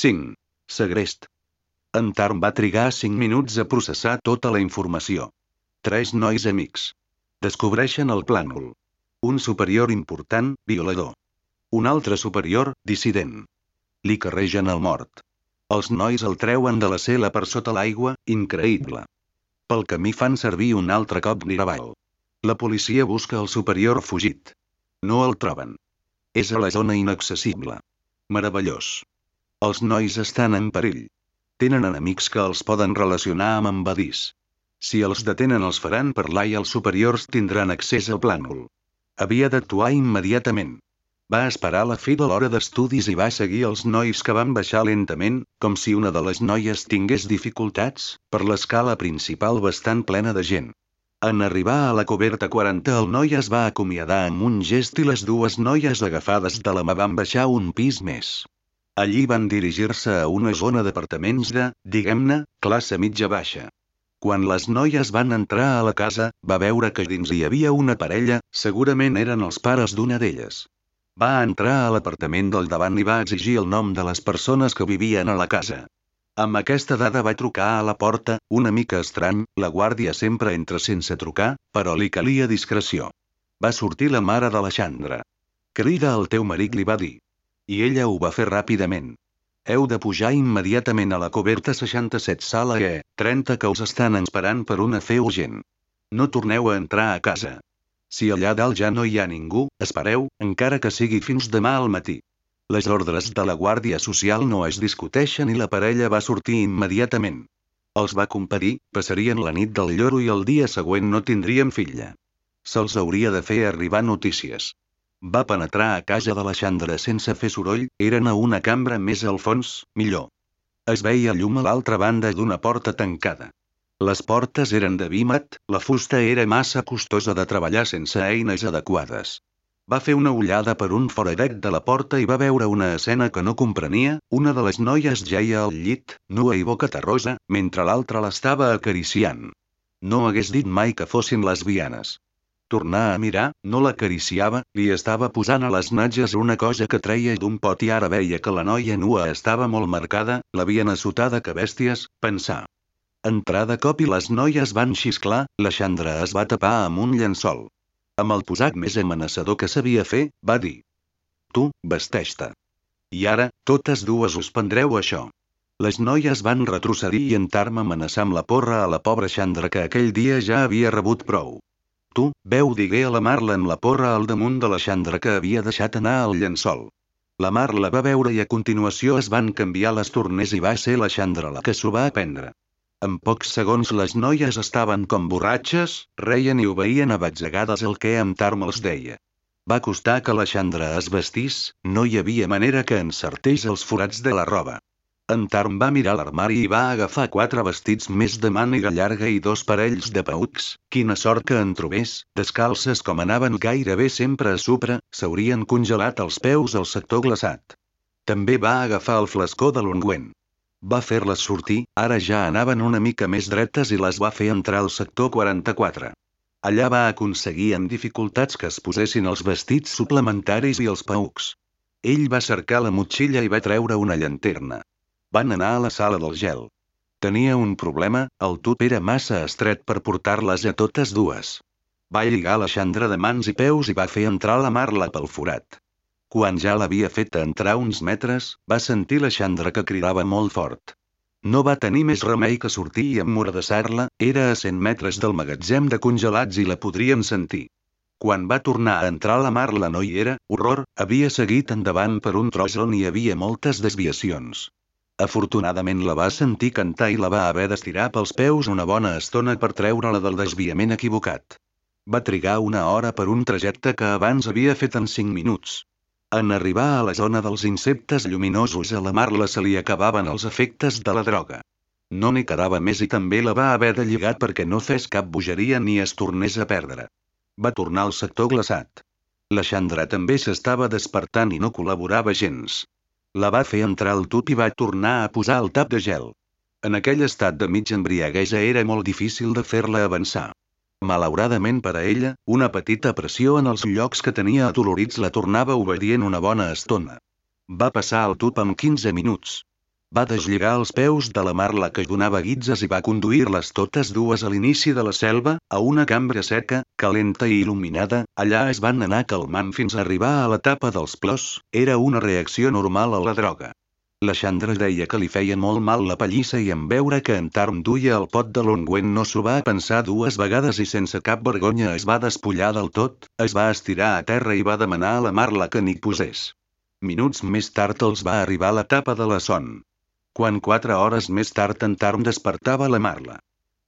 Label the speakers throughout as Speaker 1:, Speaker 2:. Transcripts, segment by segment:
Speaker 1: 5. Segrest. En Tarn va trigar 5 minuts a processar tota la informació. Tres nois amics. Descobreixen el plànol. Un superior important, violador. Un altre superior, dissident. Li carregen el mort. Els nois el treuen de la cel·la per sota l'aigua, increïble. Pel camí fan servir un altre cop Miraval. La policia busca el superior fugit. No el troben. És a la zona inaccessible. Meravellós. Els nois estan en perill. Tenen enemics que els poden relacionar amb embadís. Si els detenen els faran parlar i els superiors tindran accés al plànol. Havia d'actuar immediatament. Va esperar la fi de l'hora d'estudis i va seguir els nois que van baixar lentament, com si una de les noies tingués dificultats, per l'escala principal bastant plena de gent. En arribar a la coberta 40 el noi es va acomiadar amb un gest i les dues noies agafades de la mà van baixar un pis més. Allí van dirigir-se a una zona d'apartaments de, diguem-ne, classe mitja-baixa. Quan les noies van entrar a la casa, va veure que dins hi havia una parella, segurament eren els pares d'una d'elles. Va entrar a l'apartament del davant i va exigir el nom de les persones que vivien a la casa. Amb aquesta dada va trucar a la porta, una mica estrany, la guàrdia sempre entra sense trucar, però li calia discreció. Va sortir la mare de la Xandra. Crida al teu marit li va dir. I ella ho va fer ràpidament. Heu de pujar immediatament a la coberta 67 sala E, 30 que us estan esperant per una fe urgent. No torneu a entrar a casa. Si allà dalt ja no hi ha ningú, espereu, encara que sigui fins demà al matí. Les ordres de la Guàrdia Social no es discuteixen i la parella va sortir immediatament. Els va compadir, passarien la nit del lloro i el dia següent no tindrien filla. Se'ls hauria de fer arribar notícies. Va penetrar a casa de la Xandra sense fer soroll, eren a una cambra més al fons, millor. Es veia llum a l'altra banda d'una porta tancada. Les portes eren de vímet, la fusta era massa costosa de treballar sense eines adequades. Va fer una ullada per un foradet de la porta i va veure una escena que no comprenia, una de les noies jaia al llit, nua i boca terrosa, mentre l'altra l'estava acariciant. No hagués dit mai que fossin lesbianes. Tornar a mirar, no l'acariciava, li estava posant a les natges una cosa que treia d'un pot i ara veia que la noia nua estava molt marcada, l'havien assotada que bèsties, pensar. Entrà de cop i les noies van xisclar, la Xandra es va tapar amb un llençol. Amb el posat més amenaçador que sabia fer, va dir. Tu, vesteix-te. I ara, totes dues us prendreu això. Les noies van retrocedir i en Tarm amenaçar amb la porra a la pobra Xandra que aquell dia ja havia rebut prou. Tu, veu digué a la Marla amb la porra al damunt de la xandra que havia deixat anar el llençol. La Marla va veure i a continuació es van canviar les torners i va ser la xandra la que s'ho va aprendre. En pocs segons les noies estaven com borratxes, reien i obeïen a el que amb Tarm els deia. Va costar que la xandra es vestís, no hi havia manera que encertés els forats de la roba. En Tarm va mirar l'armari i va agafar quatre vestits més de màniga llarga i dos parells de paucs, quina sort que en trobés, descalces com anaven gairebé sempre a supra, s'haurien congelat els peus al sector glaçat. També va agafar el flascó de l'ungüent. Va fer-les sortir, ara ja anaven una mica més dretes i les va fer entrar al sector 44. Allà va aconseguir amb dificultats que es posessin els vestits suplementaris i els paucs. Ell va cercar la motxilla i va treure una llanterna. Van anar a la sala del gel. Tenia un problema, el tub era massa estret per portar-les a totes dues. Va lligar la xandra de mans i peus i va fer entrar la Marla pel forat. Quan ja l'havia fet entrar uns metres, va sentir la xandra que cridava molt fort. No va tenir més remei que sortir i emmordassar-la, era a 100 metres del magatzem de congelats i la podrien sentir. Quan va tornar a entrar la Marla no hi era, horror, havia seguit endavant per un tros on hi havia moltes desviacions. Afortunadament la va sentir cantar i la va haver d'estirar pels peus una bona estona per treure-la del desviament equivocat. Va trigar una hora per un trajecte que abans havia fet en 5 minuts. En arribar a la zona dels insectes lluminosos a la Marla se li acabaven els efectes de la droga. No n'hi quedava més i també la va haver de lligar perquè no fes cap bogeria ni es tornés a perdre. Va tornar al sector glaçat. La Xandra també s'estava despertant i no col·laborava gens. La va fer entrar al tub i va tornar a posar el tap de gel. En aquell estat de mig embriaguesa era molt difícil de fer-la avançar. Malauradament per a ella, una petita pressió en els llocs que tenia adolorits la tornava obedient una bona estona. Va passar el tub en 15 minuts. Va deslligar els peus de la Marla que donava guitzes i va conduir-les totes dues a l'inici de la selva, a una cambra seca, calenta i il·luminada, allà es van anar calmant fins a arribar a l'etapa dels plors, era una reacció normal a la droga. La Chandra deia que li feia molt mal la pallissa i en veure que en Tarm duia el pot de l'ungüent no s'ho va pensar dues vegades i sense cap vergonya es va despullar del tot, es va estirar a terra i va demanar a la Marla que n'hi posés. Minuts més tard els va arribar l'etapa de la son quan quatre hores més tard en Tarm despertava la Marla.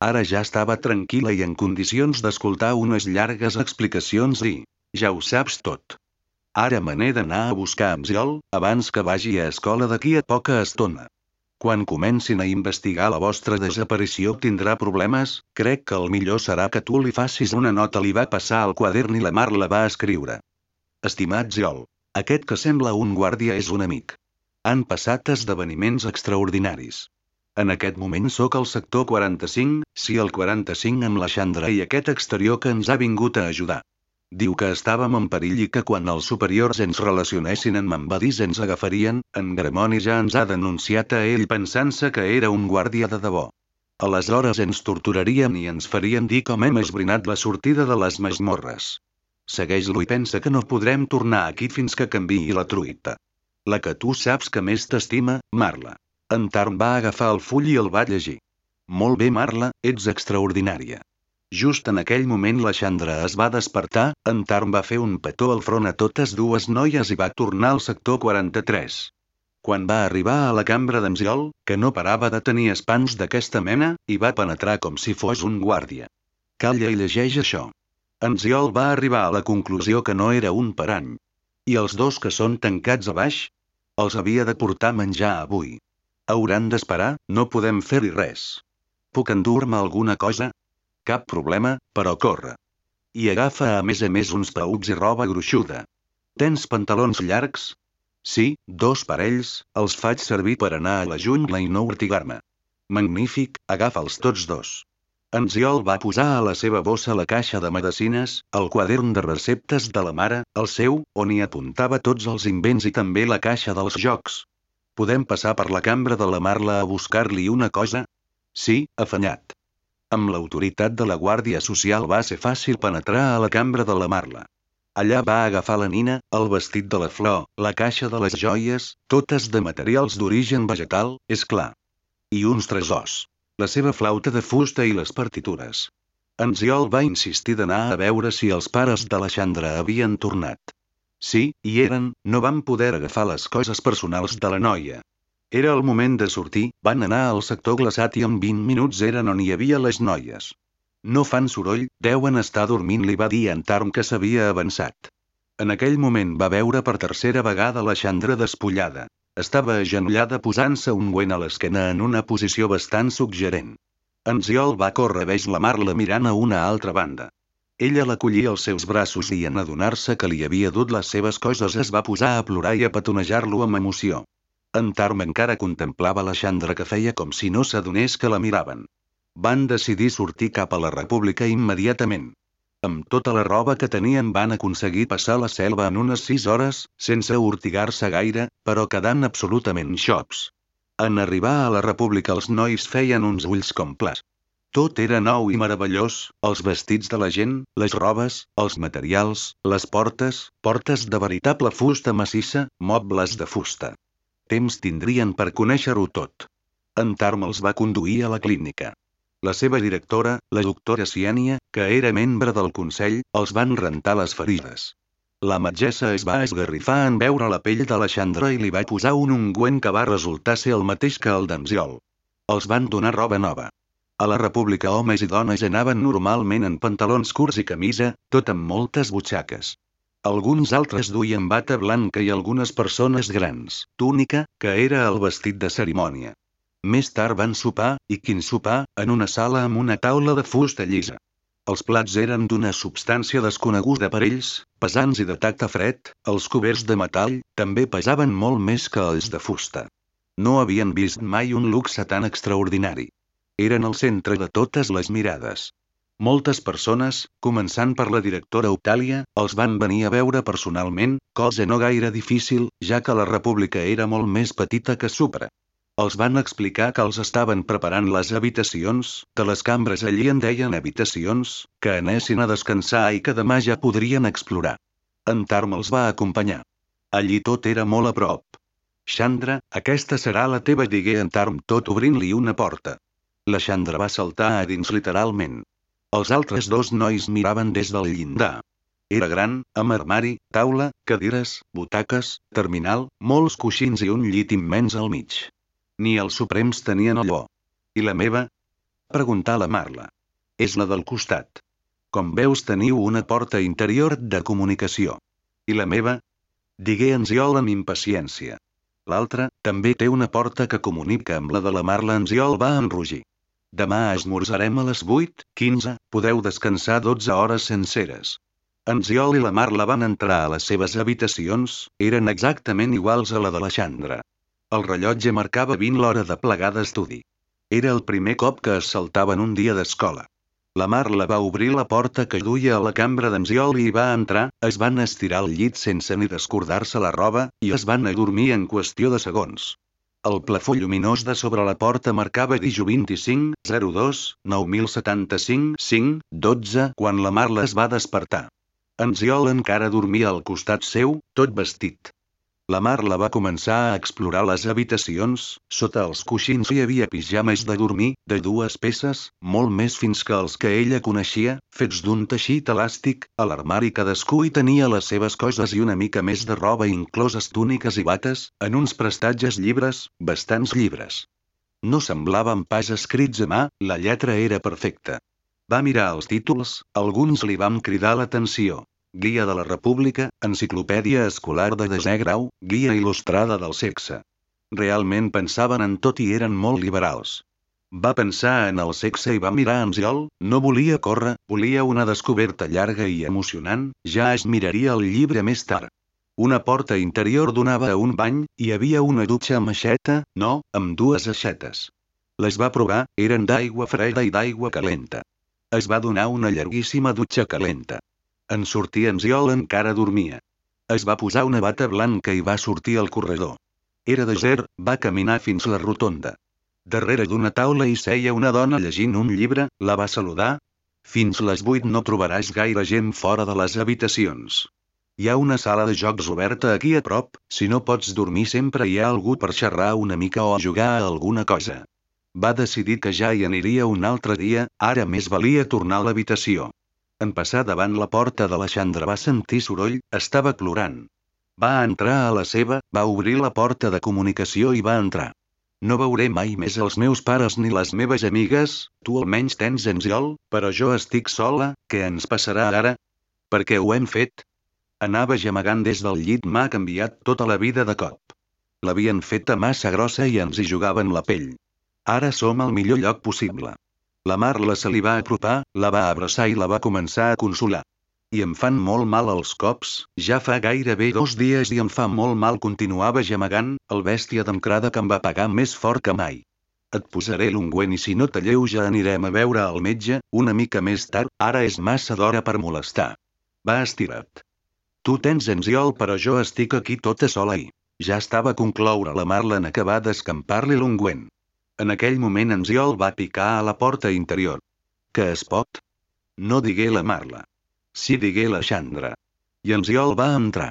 Speaker 1: Ara ja estava tranquil·la i en condicions d'escoltar unes llargues explicacions i... Ja ho saps tot. Ara me n'he d'anar a buscar amb Ziol, abans que vagi a escola d'aquí a poca estona. Quan comencin a investigar la vostra desaparició tindrà problemes, crec que el millor serà que tu li facis una nota li va passar al quadern i la Marla va escriure. Estimat Ziol, aquest que sembla un guàrdia és un amic. Han passat esdeveniments extraordinaris. En aquest moment sóc al sector 45, sí el 45 amb la Xandra i aquest exterior que ens ha vingut a ajudar. Diu que estàvem en perill i que quan els superiors ens relacionessin amb embadís ens agafarien, en Gramoni ja ens ha denunciat a ell pensant-se que era un guàrdia de debò. Aleshores ens torturarien i ens farien dir com hem esbrinat la sortida de les masmorres. Segueix-lo i pensa que no podrem tornar aquí fins que canviï la truita. La que tu saps que més t'estima, Marla. En Tarn va agafar el full i el va llegir. Molt bé, Marla, ets extraordinària. Just en aquell moment la Chandra es va despertar, en Tarn va fer un petó al front a totes dues noies i va tornar al sector 43. Quan va arribar a la cambra d'Enziol, que no parava de tenir espans d'aquesta mena, hi va penetrar com si fos un guàrdia. Calla i llegeix això. Enziol va arribar a la conclusió que no era un parany. I els dos que són tancats a baix? Els havia de portar menjar avui. Hauran d'esperar, no podem fer-hi res. Puc endur-me alguna cosa? Cap problema, però corre. I agafa a més a més uns pauts i roba gruixuda. Tens pantalons llargs? Sí, dos parells, els faig servir per anar a la jungla i no ortigar-me. Magnífic, agafa'ls tots dos. En Ziol va posar a la seva bossa la caixa de medicines, el quadern de receptes de la mare, el seu, on hi apuntava tots els invents i també la caixa dels jocs. Podem passar per la cambra de la Marla a buscar-li una cosa? Sí, afanyat. Amb l'autoritat de la Guàrdia Social va ser fàcil penetrar a la cambra de la Marla. Allà va agafar la nina, el vestit de la flor, la caixa de les joies, totes de materials d'origen vegetal, és clar. I uns tresors la seva flauta de fusta i les partitures. En Ziol va insistir d'anar a veure si els pares de la Xandra havien tornat. Sí, hi eren, no van poder agafar les coses personals de la noia. Era el moment de sortir, van anar al sector glaçat i en 20 minuts eren on hi havia les noies. No fan soroll, deuen estar dormint li va dir en Tarm que s'havia avançat. En aquell moment va veure per tercera vegada la Xandra despullada. Estava agenollada posant-se un guent a l'esquena en una posició bastant suggerent. En Ziol va córrer veig la Marla mirant a una altra banda. Ella l'acollia als seus braços i en adonar-se que li havia dut les seves coses es va posar a plorar i a petonejar-lo amb emoció. En Tarm encara contemplava la Xandra que feia com si no s'adonés que la miraven. Van decidir sortir cap a la República immediatament. Amb tota la roba que tenien van aconseguir passar la selva en unes sis hores, sense urtigar-se gaire, però quedant absolutament xops. En arribar a la república els nois feien uns ulls com plats. Tot era nou i meravellós, els vestits de la gent, les robes, els materials, les portes, portes de veritable fusta massissa, mobles de fusta. Temps tindrien per conèixer-ho tot. En Tarm els va conduir a la clínica. La seva directora, la doctora Ciènia, que era membre del Consell, els van rentar les ferides. La metgessa es va esgarrifar en veure la pell de la Xandra i li va posar un ungüent que va resultar ser el mateix que el d'Anziol. Els van donar roba nova. A la república homes i dones anaven normalment en pantalons curts i camisa, tot amb moltes butxaques. Alguns altres duien bata blanca i algunes persones grans, túnica, que era el vestit de cerimònia. Més tard van sopar, i quin sopar, en una sala amb una taula de fusta llisa. Els plats eren d'una substància desconeguda per ells, pesants i de tacte fred, els coberts de metall, també pesaven molt més que els de fusta. No havien vist mai un luxe tan extraordinari. Eren el centre de totes les mirades. Moltes persones, començant per la directora Octàlia, els van venir a veure personalment, cosa no gaire difícil, ja que la república era molt més petita que Supra. Els van explicar que els estaven preparant les habitacions, de les cambres allí en deien habitacions, que anessin a descansar i que demà ja podrien explorar. En Tarm els va acompanyar. Allí tot era molt a prop. Chandra, aquesta serà la teva digué en Tarm tot obrint-li una porta. La Chandra va saltar a dins literalment. Els altres dos nois miraven des del llindar. Era gran, amb armari, taula, cadires, butaques, terminal, molts coixins i un llit immens al mig. Ni els suprems tenien allò. I la meva? Preguntà la Marla. És la del costat. Com veus teniu una porta interior de comunicació. I la meva? Digué Ziol amb impaciència. L'altra, també té una porta que comunica amb la de la Marla Ziol va enrugir. Demà esmorzarem a les 8, 15, podeu descansar 12 hores senceres. En Ziol i la Marla van entrar a les seves habitacions, eren exactament iguals a la de la Xandra. El rellotge marcava 20 l'hora de plegar d'estudi. Era el primer cop que es saltaven un dia d'escola. La Marla va obrir la porta que duia a la cambra d'Anziol i va entrar, es van estirar al llit sense ni descordar-se la roba, i es van adormir en qüestió de segons. El plafó lluminós de sobre la porta marcava Diju 25, 02, 9075, 5, 12, quan la Marla es va despertar. Anziol encara dormia al costat seu, tot vestit. La Marla va començar a explorar les habitacions, sota els coixins hi havia pijames de dormir, de dues peces, molt més fins que els que ella coneixia, fets d'un teixit elàstic, a l'armari cadascú hi tenia les seves coses i una mica més de roba incloses túniques i bates, en uns prestatges llibres, bastants llibres. No semblaven pas escrits a mà, la lletra era perfecta. Va mirar els títols, alguns li vam cridar l'atenció. Guia de la República, Enciclopèdia Escolar de desè grau, Guia il·lustrada del sexe. Realment pensaven en tot i eren molt liberals. Va pensar en el sexe i va mirar en Ziol, no volia córrer, volia una descoberta llarga i emocionant, ja es miraria el llibre més tard. Una porta interior donava a un bany, hi havia una dutxa amb aixeta, no, amb dues aixetes. Les va provar, eren d'aigua freda i d'aigua calenta. Es va donar una llarguíssima dutxa calenta. En sortir en Ziol encara dormia. Es va posar una bata blanca i va sortir al corredor. Era desert, va caminar fins la rotonda. Darrere d'una taula hi seia una dona llegint un llibre, la va saludar. Fins les 8 no trobaràs gaire gent fora de les habitacions. Hi ha una sala de jocs oberta aquí a prop, si no pots dormir sempre hi ha algú per xerrar una mica o jugar a alguna cosa. Va decidir que ja hi aniria un altre dia, ara més valia tornar a l'habitació. En passar davant la porta de la Xandra va sentir soroll, estava plorant. Va entrar a la seva, va obrir la porta de comunicació i va entrar. No veuré mai més els meus pares ni les meves amigues, tu almenys tens enziol, però jo estic sola, què ens passarà ara? Per què ho hem fet? Anava gemegant des del llit m'ha canviat tota la vida de cop. L'havien feta massa grossa i ens hi jugaven la pell. Ara som al millor lloc possible. La Marla se li va apropar, la va abraçar i la va començar a consolar. I em fan molt mal els cops, ja fa gairebé dos dies i em fa molt mal continuava gemegant, el bèstia d'encrada que em va pagar més fort que mai. Et posaré l'ungüent i si no t'alleuja anirem a veure al metge, una mica més tard, ara és massa d'hora per molestar. Va estira't. Tu tens enziol però jo estic aquí tota sola i... Ja estava a concloure la Marla en acabar d'escampar-li l'ungüent. En aquell moment en Ziol va picar a la porta interior. Que es pot? No digué la Marla. Sí digué la Xandra. I en Ziol va entrar.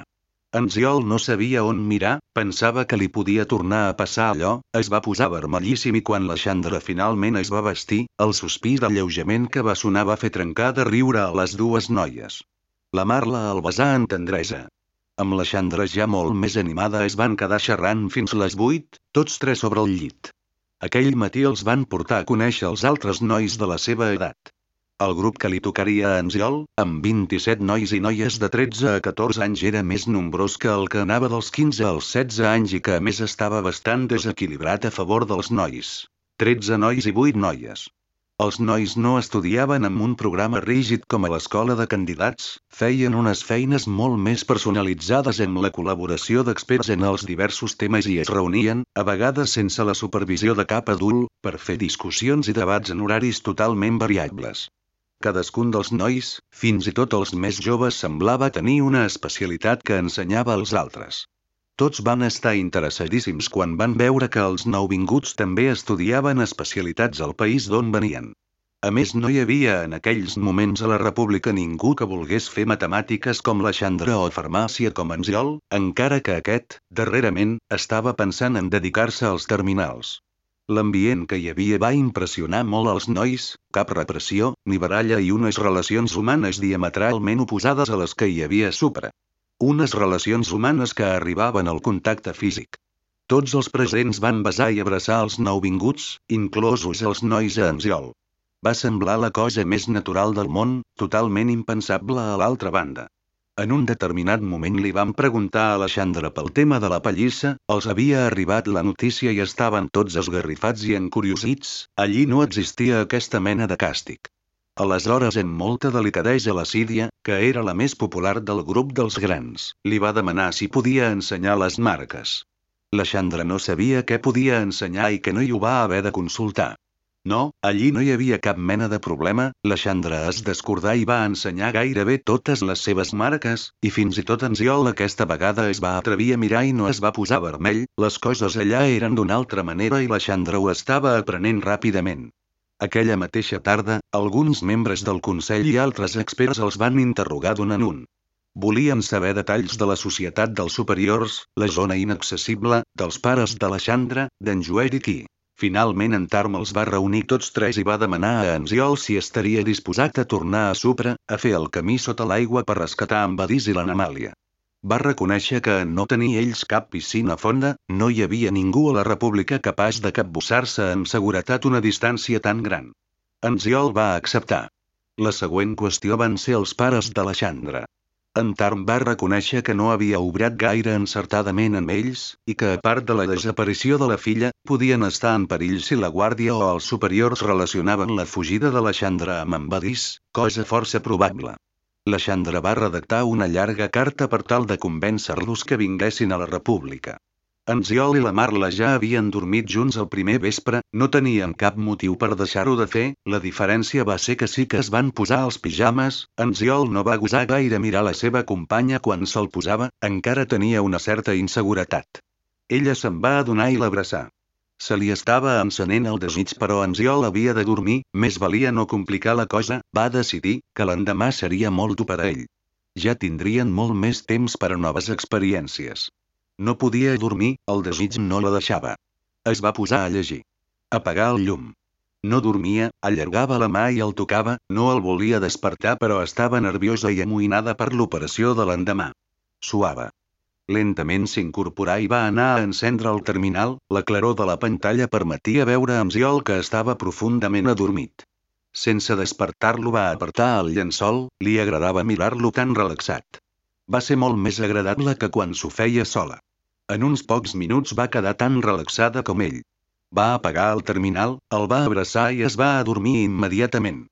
Speaker 1: En Ziol no sabia on mirar, pensava que li podia tornar a passar allò, es va posar vermellíssim i quan la Xandra finalment es va vestir, el sospir d'alleujament que va sonar va fer trencar de riure a les dues noies. La Marla el besà en tendresa. Amb la Xandra ja molt més animada es van quedar xerrant fins les vuit, tots tres sobre el llit. Aquell matí els van portar a conèixer els altres nois de la seva edat. El grup que li tocaria a Anziol, amb 27 nois i noies de 13 a 14 anys era més nombrós que el que anava dels 15 als 16 anys i que a més estava bastant desequilibrat a favor dels nois. 13 nois i 8 noies. Els nois no estudiaven amb un programa rígid com a l'escola de candidats, feien unes feines molt més personalitzades en la col·laboració d'experts en els diversos temes i es reunien, a vegades sense la supervisió de cap adult, per fer discussions i debats en horaris totalment variables. Cadascun dels nois, fins i tot els més joves semblava tenir una especialitat que ensenyava als altres. Tots van estar interessadíssims quan van veure que els nouvinguts també estudiaven especialitats al país d'on venien. A més no hi havia en aquells moments a la república ningú que volgués fer matemàtiques com la Xandra o farmàcia com en Ziol, encara que aquest, darrerament, estava pensant en dedicar-se als terminals. L'ambient que hi havia va impressionar molt als nois, cap repressió, ni baralla i unes relacions humanes diametralment oposades a les que hi havia a Supra. Unes relacions humanes que arribaven al contacte físic. Tots els presents van besar i abraçar els nouvinguts, inclosos els nois a Anziol. Va semblar la cosa més natural del món, totalment impensable a l'altra banda. En un determinat moment li vam preguntar a Alexandre pel tema de la pallissa, els havia arribat la notícia i estaven tots esgarrifats i encuriosits, allí no existia aquesta mena de càstig. Aleshores amb molta delicadesa la Sídia, que era la més popular del grup dels grans, li va demanar si podia ensenyar les marques. La Xandra no sabia què podia ensenyar i que no hi ho va haver de consultar. No, allí no hi havia cap mena de problema, la Xandra es descordà i va ensenyar gairebé totes les seves marques, i fins i tot en Ziol aquesta vegada es va atrevir a mirar i no es va posar vermell, les coses allà eren d'una altra manera i la Xandra ho estava aprenent ràpidament. Aquella mateixa tarda, alguns membres del Consell i altres experts els van interrogar d'un en un. Volien saber detalls de la societat dels superiors, la zona inaccessible, dels pares de la Xandra, d'en Joer i qui. Finalment en Tarm els va reunir tots tres i va demanar a Anziol si estaria disposat a tornar a Supra, a fer el camí sota l'aigua per rescatar en Badís i l'Anamàlia. Va reconèixer que en no tenir ells cap piscina fonda, no hi havia ningú a la república capaç de capbussar-se amb seguretat una distància tan gran. Anziol va acceptar. La següent qüestió van ser els pares de la Xandra. En Tarm va reconèixer que no havia obrat gaire encertadament amb ells, i que a part de la desaparició de la filla, podien estar en perill si la guàrdia o els superiors relacionaven la fugida de la Xandra amb en Badís, cosa força probable. La Xandra va redactar una llarga carta per tal de convèncer-los que vinguessin a la república. En Ziol i la Marla ja havien dormit junts el primer vespre, no tenien cap motiu per deixar-ho de fer, la diferència va ser que sí que es van posar els pijames, en Ziol no va gosar gaire mirar la seva companya quan se'l posava, encara tenia una certa inseguretat. Ella se'n va adonar i l'abraçar. Se li estava encenent el desig però en Ziol havia de dormir, més valia no complicar la cosa, va decidir que l'endemà seria molt dur per a ell. Ja tindrien molt més temps per a noves experiències. No podia dormir, el desig no la deixava. Es va posar a llegir. Apagar el llum. No dormia, allargava la mà i el tocava, no el volia despertar però estava nerviosa i amoïnada per l'operació de l'endemà. Suava. Lentament s'incorporà i va anar a encendre el terminal, la claror de la pantalla permetia veure amb Ziol que estava profundament adormit. Sense despertar-lo va apartar el llençol, li agradava mirar-lo tan relaxat. Va ser molt més agradable que quan s'ho feia sola. En uns pocs minuts va quedar tan relaxada com ell. Va apagar el terminal, el va abraçar i es va adormir immediatament.